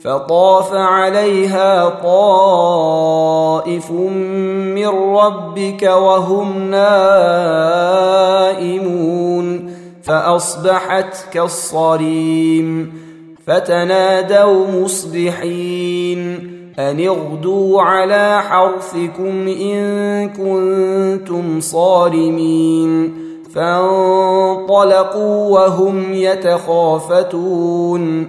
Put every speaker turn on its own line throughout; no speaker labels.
فطاف عليها طائف من ربك وهم نائمون فأصبحت كالصريم فتنادوا مصبحين أن اغدوا على حرثكم إن كنتم صارمين فانطلقوا وهم يتخافتون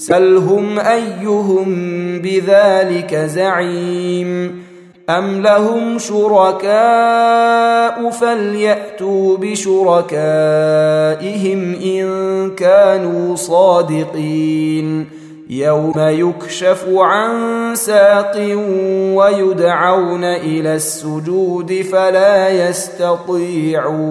سلهم ايهم بذلك زعيم ام لهم شركاء فلياتوا بشركائهم ان كانوا صادقين يوم يكشف عن ساق ويدعون إلى السجود فلا يستطيعون